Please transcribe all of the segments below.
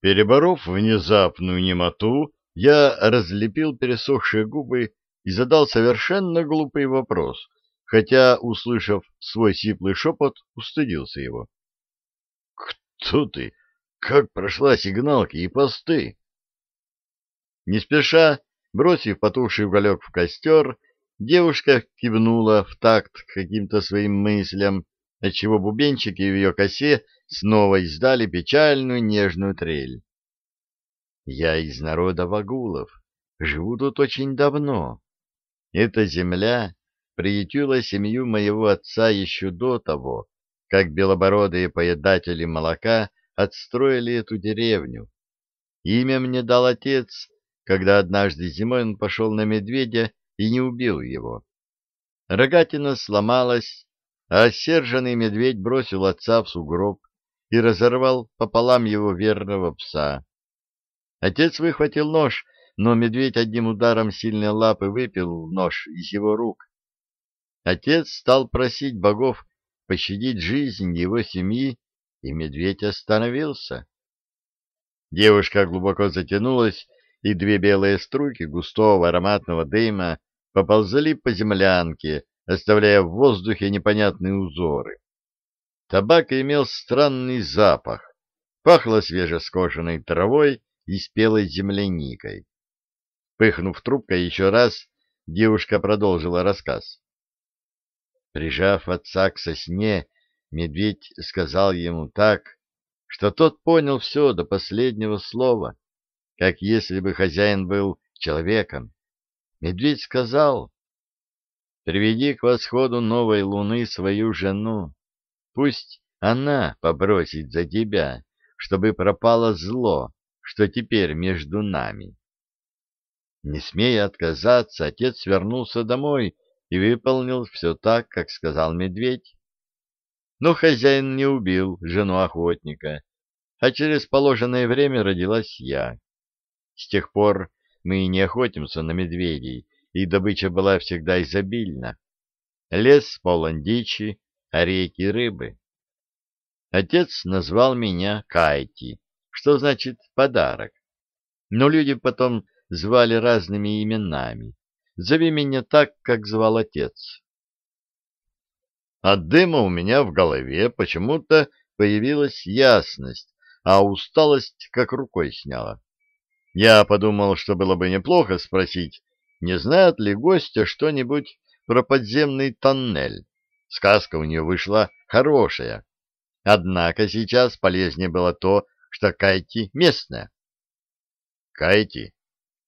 Переборов внезапную немоту, я разлепил пересохшие губы и задал совершенно глупый вопрос, хотя, услышав свой сиплый шепот, устыдился его. — Кто ты? Как прошла сигналки и посты? Не спеша, бросив потухший уголек в костер, девушка кивнула в такт каким-то своим мыслям, отчего бубенчики в ее косе снова издали печальную нежную трель. Я из народа вагулов, живу тут очень давно. Эта земля приютила семью моего отца еще до того, как белобородые поедатели молока отстроили эту деревню. Имя мне дал отец, когда однажды зимой он пошел на медведя и не убил его. Рогатина сломалась, а медведь бросил отца в сугроб и разорвал пополам его верного пса. Отец выхватил нож, но медведь одним ударом сильной лапы выпил нож из его рук. Отец стал просить богов пощадить жизнь его семьи, и медведь остановился. Девушка глубоко затянулась, и две белые струйки густого ароматного дыма поползли по землянке, оставляя в воздухе непонятные узоры. Табак имел странный запах, пахло свежескошенной травой и спелой земляникой. Пыхнув трубкой еще раз, девушка продолжила рассказ. Прижав отца к сосне, медведь сказал ему так, что тот понял все до последнего слова, как если бы хозяин был человеком. Медведь сказал, «Приведи к восходу новой луны свою жену, пусть она попросит за тебя, чтобы пропало зло, что теперь между нами». Не смея отказаться, отец вернулся домой и выполнил все так, как сказал медведь. Но хозяин не убил жену охотника, а через положенное время родилась я. С тех пор мы не охотимся на медведей, и добыча была всегда изобильна. Лес полон дичи, а реки — рыбы. Отец назвал меня Кайти, что значит «подарок». Но люди потом звали разными именами. Зови меня так, как звал отец. От дыма у меня в голове почему-то появилась ясность, а усталость как рукой сняла. Я подумал, что было бы неплохо спросить, не знает ли гостя что-нибудь про подземный тоннель. Сказка у нее вышла хорошая. Однако сейчас полезнее было то, что Кайти местная. Кайти.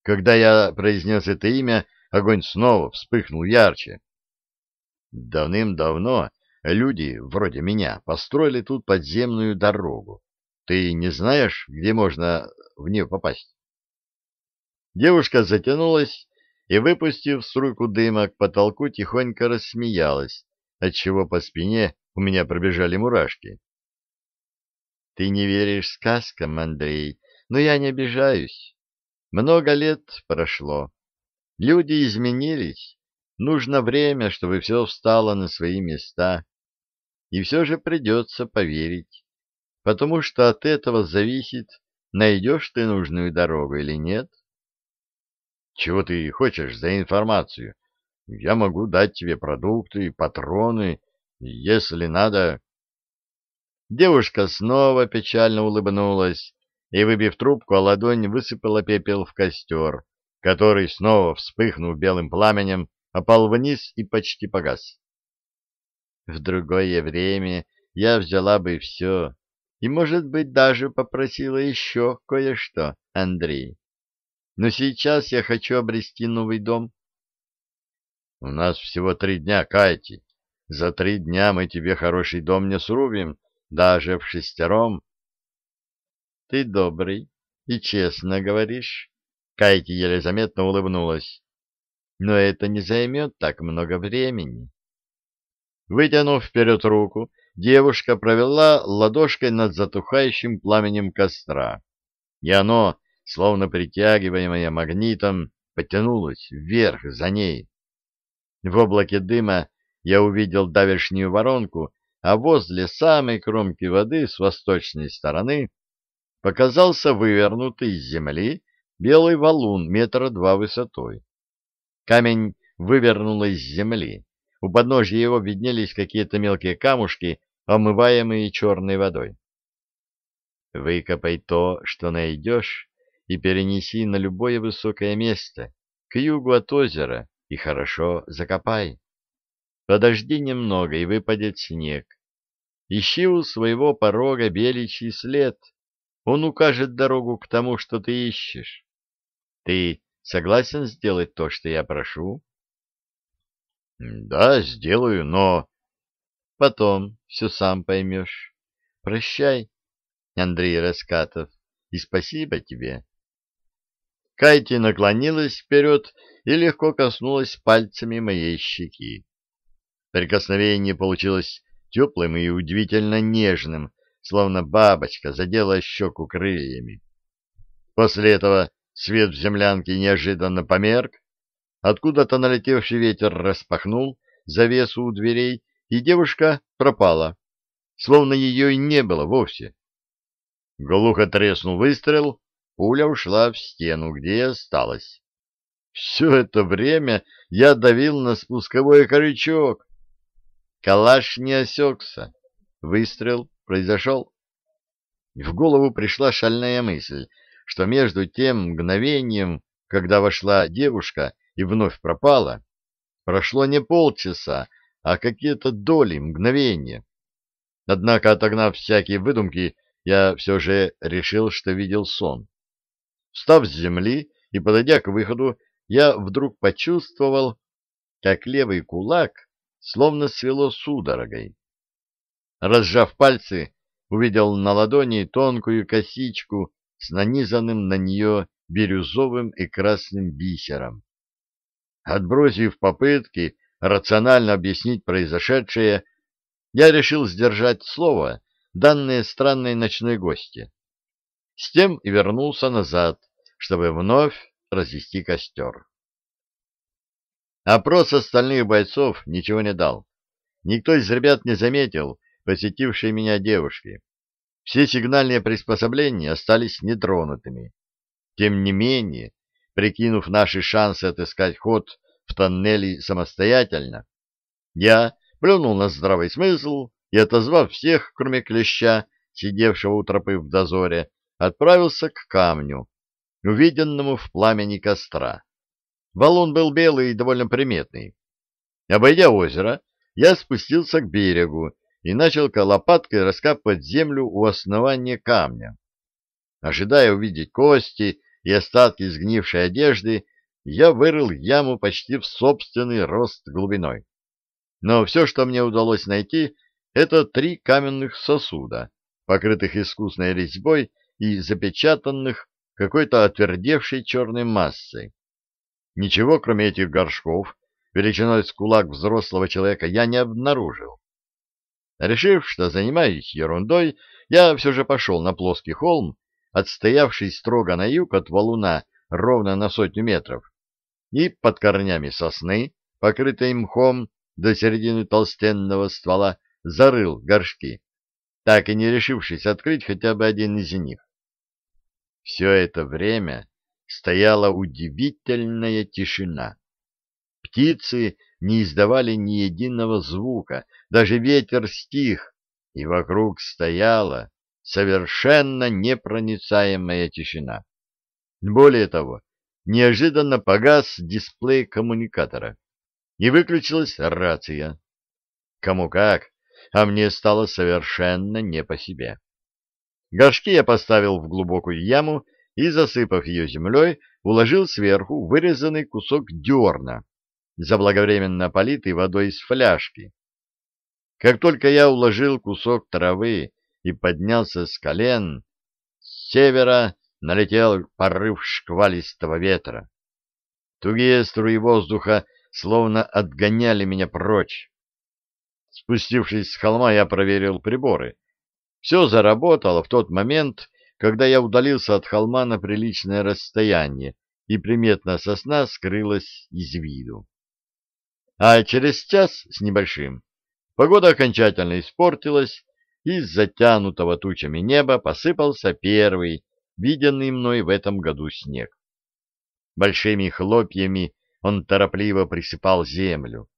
Когда я произнес это имя, огонь снова вспыхнул ярче. Давным-давно люди, вроде меня, построили тут подземную дорогу. Ты не знаешь, где можно в нее попасть? Девушка затянулась и, выпустив струйку дыма к потолку, тихонько рассмеялась, отчего по спине у меня пробежали мурашки. — Ты не веришь сказкам, Андрей, но я не обижаюсь. Много лет прошло. Люди изменились, Нужно время, чтобы все встало на свои места. И все же придется поверить, потому что от этого зависит, найдешь ты нужную дорогу или нет. Чего ты хочешь за информацию? Я могу дать тебе продукты, патроны, если надо. Девушка снова печально улыбнулась и, выбив трубку, ладонь высыпала пепел в костер, который, снова вспыхнув белым пламенем, опал вниз и почти погас. В другое время я взяла бы все, и, может быть, даже попросила еще кое-что, Андрей. Но сейчас я хочу обрести новый дом. У нас всего три дня, Кайти. За три дня мы тебе хороший дом не срубим, даже в шестером. Ты добрый и честно говоришь. Кайти еле заметно улыбнулась но это не займет так много времени. Вытянув вперед руку, девушка провела ладошкой над затухающим пламенем костра, и оно, словно притягиваемое магнитом, потянулось вверх за ней. В облаке дыма я увидел давешнюю воронку, а возле самой кромки воды с восточной стороны показался вывернутый из земли белый валун метра два высотой. Камень вывернул из земли. У подножья его виднелись какие-то мелкие камушки, омываемые черной водой. Выкопай то, что найдешь, и перенеси на любое высокое место, к югу от озера, и хорошо закопай. Подожди немного, и выпадет снег. Ищи у своего порога беличий след. Он укажет дорогу к тому, что ты ищешь. Ты согласен сделать то, что я прошу? — Да, сделаю, но... — Потом все сам поймешь. Прощай, Андрей Раскатов, и спасибо тебе. Кайти наклонилась вперед и легко коснулась пальцами моей щеки. Прикосновение получилось теплым и удивительно нежным, словно бабочка задела щеку крыльями. После этого свет в землянке неожиданно померк, откуда-то налетевший ветер распахнул завесу у дверей, и девушка пропала, словно ее и не было вовсе. Глухо треснул выстрел, пуля ушла в стену, где и осталась. Все это время я давил на спусковой крючок. Калаш не осекся. Выстрел произошел. В голову пришла шальная мысль, что между тем мгновением, когда вошла девушка и вновь пропала, прошло не полчаса, а какие-то доли мгновения. Однако, отогнав всякие выдумки, я все же решил, что видел сон. Встав с земли и подойдя к выходу, я вдруг почувствовал, как левый кулак словно свело судорогой. Разжав пальцы, увидел на ладони тонкую косичку с нанизанным на нее бирюзовым и красным бисером. Отбросив попытки рационально объяснить произошедшее, я решил сдержать слово, данное странной ночной гости. С тем и вернулся назад, чтобы вновь развести костер. Опрос остальных бойцов ничего не дал. Никто из ребят не заметил посетившей меня девушки. Все сигнальные приспособления остались нетронутыми. Тем не менее, прикинув наши шансы отыскать ход в тоннеле самостоятельно, я плюнул на здравый смысл и, отозвав всех, кроме клеща, сидевшего у тропы в дозоре, отправился к камню, увиденному в пламени костра. Валун был белый и довольно приметный. Обойдя озеро, я спустился к берегу и начал лопаткой раскапывать землю у основания камня. Ожидая увидеть кости и остатки сгнившей одежды, я вырыл яму почти в собственный рост глубиной. Но все, что мне удалось найти, это три каменных сосуда, покрытых искусной резьбой и запечатанных какой-то отвердевшей черной массой. Ничего, кроме этих горшков, величиной с кулак взрослого человека, я не обнаружил. Решив, что занимаюсь ерундой, я все же пошел на плоский холм, отстоявший строго на юг от валуна ровно на сотню метров, и под корнями сосны, покрытой мхом до середины толстенного ствола, зарыл горшки, так и не решившись открыть хотя бы один из них. Все это время стояла удивительная тишина. Птицы не издавали ни единого звука, даже ветер стих, и вокруг стояла совершенно непроницаемая тишина. Более того, неожиданно погас дисплей коммуникатора, и выключилась рация. Кому как, а мне стало совершенно не по себе. Горшки я поставил в глубокую яму и, засыпав ее землей, уложил сверху вырезанный кусок дерна, заблаговременно политый водой из фляжки. Как только я уложил кусок травы и поднялся с колен, с севера налетел порыв шквалистого ветра. Тугие струи воздуха словно отгоняли меня прочь. Спустившись с холма, я проверил приборы. Все заработало в тот момент, когда я удалился от холма на приличное расстояние, и приметная сосна скрылась из виду. А через час с небольшим погода окончательно испортилась, из затянутого тучами неба посыпался первый, виденный мной в этом году снег. Большими хлопьями он торопливо присыпал землю.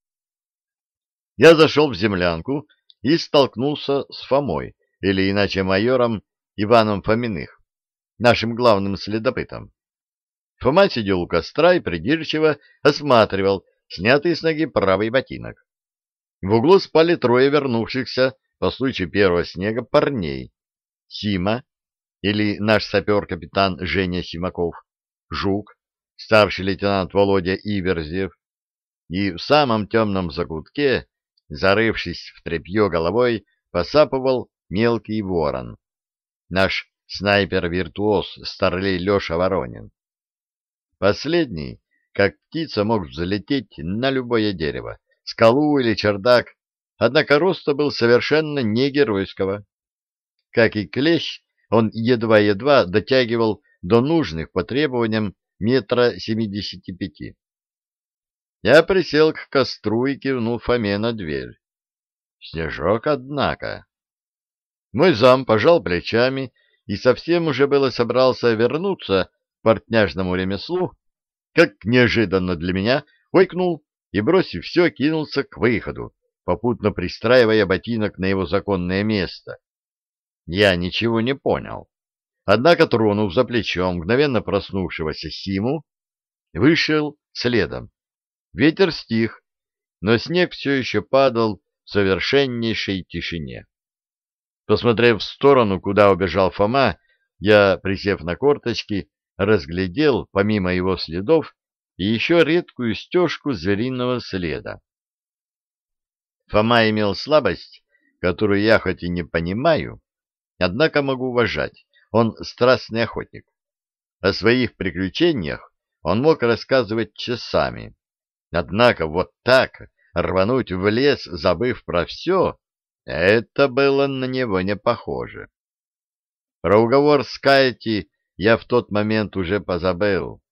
Я зашел в землянку и столкнулся с Фомой, или иначе майором Иваном Фоминых, нашим главным следопытом. Фома сидел у костра и придирчиво осматривал снятый с ноги правый ботинок. В углу спали трое вернувшихся по случаю первого снега парней. Сима, или наш сапер-капитан Женя Симаков, Жук, старший лейтенант Володя Иверзев, и в самом темном закутке, зарывшись в тряпье головой, посапывал мелкий ворон. Наш снайпер-виртуоз старлей Леша Воронин. Последний, как птица, мог взлететь на любое дерево, скалу или чердак, однако роста был совершенно не геройского. Как и клещ, он едва-едва дотягивал до нужных по требованиям метра семидесяти пяти. Я присел к костру и кивнул Фоме на дверь. Снежок, однако. Мой зам пожал плечами и совсем уже было собрался вернуться к портняжному ремеслу, как неожиданно для меня ойкнул и, бросив все, кинулся к выходу, попутно пристраивая ботинок на его законное место. Я ничего не понял. Однако, тронув за плечо мгновенно проснувшегося Симу, вышел следом. Ветер стих, но снег все еще падал в совершеннейшей тишине. Посмотрев в сторону, куда убежал Фома, я, присев на корточки, разглядел, помимо его следов, и еще редкую стежку звериного следа. Фома имел слабость, которую я хоть и не понимаю, однако могу уважать. Он страстный охотник. О своих приключениях он мог рассказывать часами. Однако вот так рвануть в лес, забыв про все, это было на него не похоже. Про уговор с Кайти я в тот момент уже позабыл.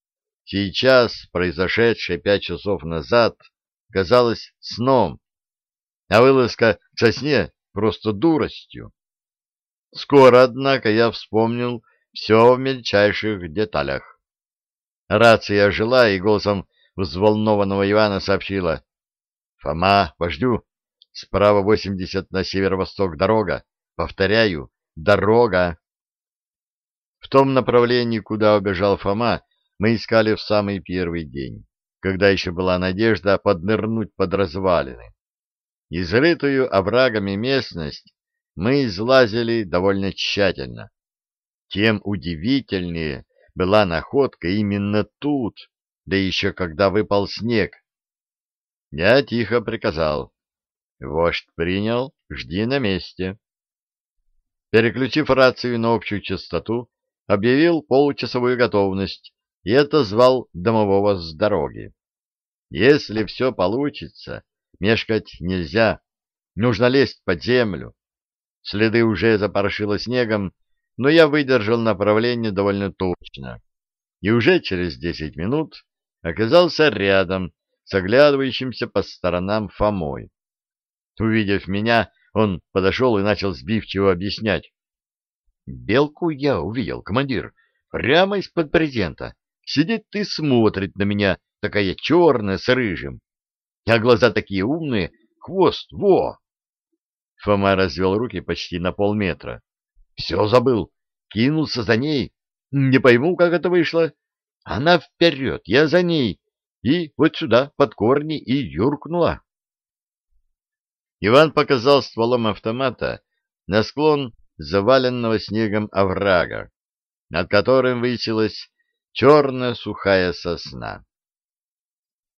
Сейчас, произошедшее пять часов назад, казалось сном, а вылазка к сосне просто дуростью. Скоро, однако, я вспомнил все в мельчайших деталях. Рация жила и голосом взволнованного Ивана сообщила. — Фома, вождю, справа восемьдесят на северо-восток дорога. Повторяю, дорога. В том направлении, куда убежал Фома, мы искали в самый первый день, когда еще была надежда поднырнуть под развалины. Изрытую оврагами местность мы излазили довольно тщательно. Тем удивительнее была находка именно тут, да еще когда выпал снег. Я тихо приказал. Вождь принял, жди на месте. Переключив рацию на общую частоту, объявил получасовую готовность и отозвал домового с дороги. Если все получится, мешкать нельзя, нужно лезть под землю. Следы уже запорошило снегом, но я выдержал направление довольно точно. И уже через десять минут оказался рядом с оглядывающимся по сторонам Фомой. Увидев меня, он подошел и начал сбивчиво объяснять. Белку я увидел, командир, прямо из-под брезента. Сидит и смотрит на меня, такая черная, с рыжим. А глаза такие умные, хвост, во! Фома развел руки почти на полметра. Все забыл, кинулся за ней. Не пойму, как это вышло. Она вперед, я за ней. И вот сюда, под корни, и юркнула. Иван показал стволом автомата на склон заваленного снегом оврага, над которым высилась черная сухая сосна.